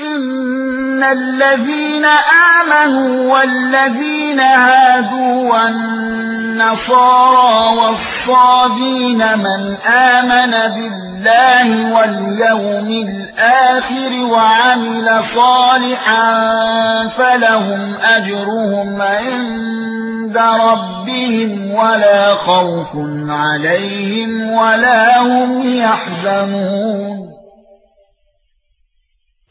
ان الذين امنوا والذين هادوا والنصارى والصابين من امن بالله واليوم الآخر وعمل صالحا فلهم اجرهم عند ربهم ولا خوف عليهم ولا هم يحزنون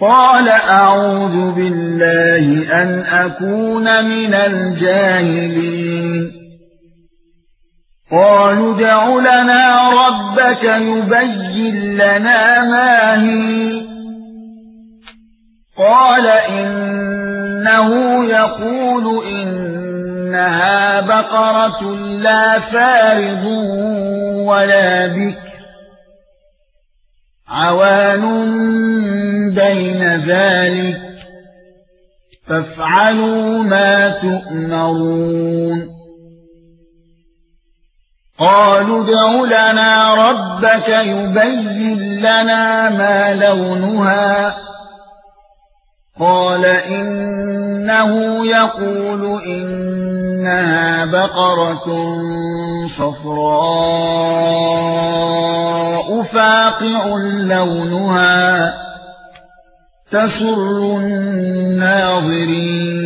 قال أعوذ بالله أن أكون من الجاهلين. قالوا ادع لنا ربك يبين لنا ما هي. قال إنه يقول إنها بقرة لا فارض ولا بك عوان بين ذلك فافعلوا ما تؤمرون. قالوا ادع لنا ربك يبين لنا ما لونها. قال إنه يقول إنها بقرة صفراء فاقع لونها. تسر الناظرين.